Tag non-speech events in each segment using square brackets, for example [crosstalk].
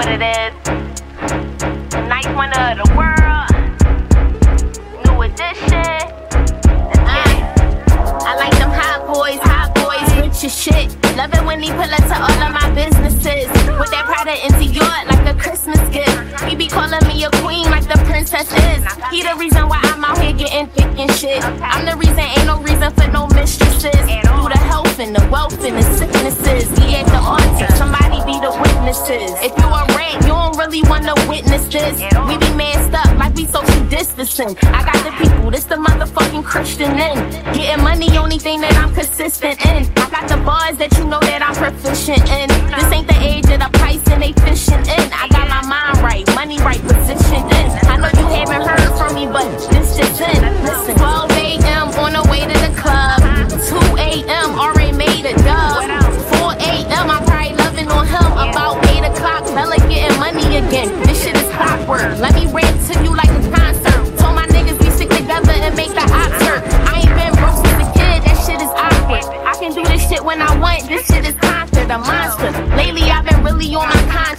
it is. The ninth wonder of the world. New edition. I like them hot boys, hot boys, rich as shit. Love it when he pull up to all of my businesses. With that Prada into York like a Christmas gift. He be calling me a queen like the princess is. He the reason why I'm out here getting thick and shit. I'm the reason, ain't no reason for no mistresses. Through the health and the wealth and the sicknesses. He at the altar, somebody be the witnesses. If really wanna witness this. We be masked up like we social distancing. I got the people, this the motherfucking Christian in. Getting money, only thing that I'm consistent in. I got the bars that you know that I'm proficient in. This ain't the age of the price and they fishing in.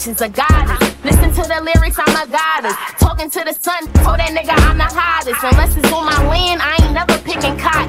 On a goddess. Listen to the lyrics, I'm a goddess. Talking to the sun, told that nigga I'm the hottest. Unless it's on my land, I ain't never picking cotton.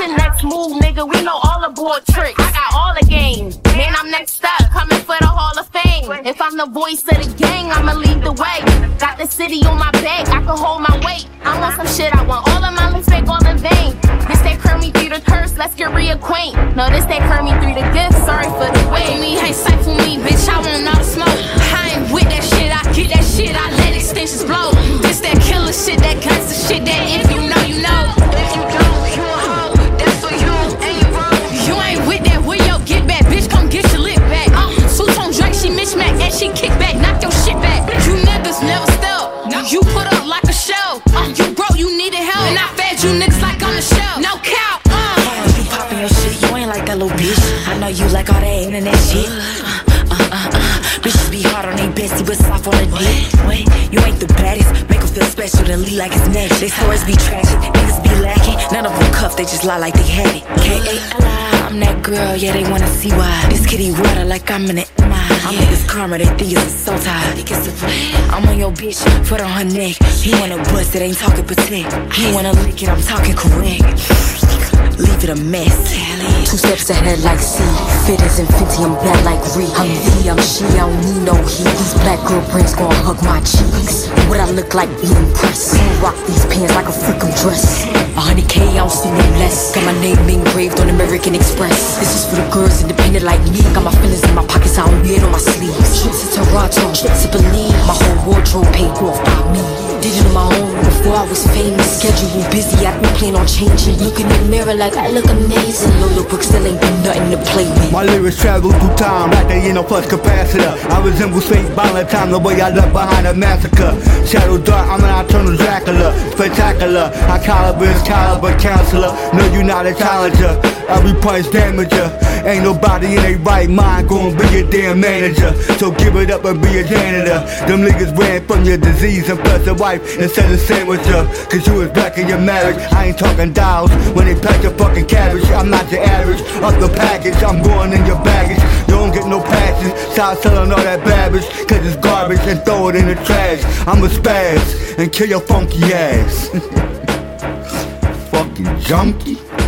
Your next move, nigga? We know all the board tricks. I got all the game. Man, I'm next up, coming for the Hall of Fame. If I'm the voice of the gang, I'ma lead the way. Got the city on my back, I can hold my weight. I want some shit, I want all of my respect, all in vain. This that Kermit through the curse, let's get reacquaint. No, this that Kermit through the gift, sorry for the wait. me, sight for me, bitch. I want all the smoke. I ain't with that shit, I get that shit, I let extensions blow. This that killer shit, that gangsta shit, that if you you niggas like I'm a shell. No cow, uh. You poppin' your shit, you ain't like that little bitch. I know you like all that internet shit. Uh, uh, uh, uh. Bitches be hard on they bestie, but soft on the dick. Wait, you ain't the baddest. Make 'em feel special, then lead like it's next. They stories be tragic, niggas be lacking. None of them cuff, they just lie like they had it. K-A-L-I, I'm that girl, yeah, they wanna see why. This kitty water like I'm in it. I'm niggas karma, they think it's so tired. I'm on your bitch, foot on her neck. He wanna bust it, ain't talking protect. He wanna lick it, I'm talking correct. A mess. Two steps ahead like C. Fit as Fenty, I'm bad like Ree. I'm V, I'm she, I don't need no heat. These black girl brains gon' hug my cheeks. What I look like being impressed. Rock these pants like a freakin' dress. A hundred K, I don't see no less. Got my name engraved on American Express. This is for the girls independent like me. Got my feelings in my pockets, I don't wear it on my sleeves. Trips to Toronto, trips to Belize. My whole wardrobe paid off by before I was famous. Schedule busy, I don't plan on changing. Look in the mirror like I look amazing. Lola Brooks still ain't been nothing to play with. My lyrics travel through time like they in a flux capacitor. I resemble violent time the way I left behind a massacre. Shadow dark, I'm an eternal Dracula. Spectacular, I caliber is caliber counselor. No, you not a challenger. Every punch damager. Ain't nobody in their right mind gonna be a damn manager. So give it up and be a janitor. Them niggas ran from your disease and plus a wife instead of sandwich up. Cause you was back in your marriage. I ain't talking dials when they pack your fucking cabbage. I'm not your average. Up the package, I'm going in your baggage. Don't get no passes. Stop selling all that babbage. Cause it's garbage and throw it in the trash. I'm a spaz and kill your funky ass. [laughs] fucking junkie.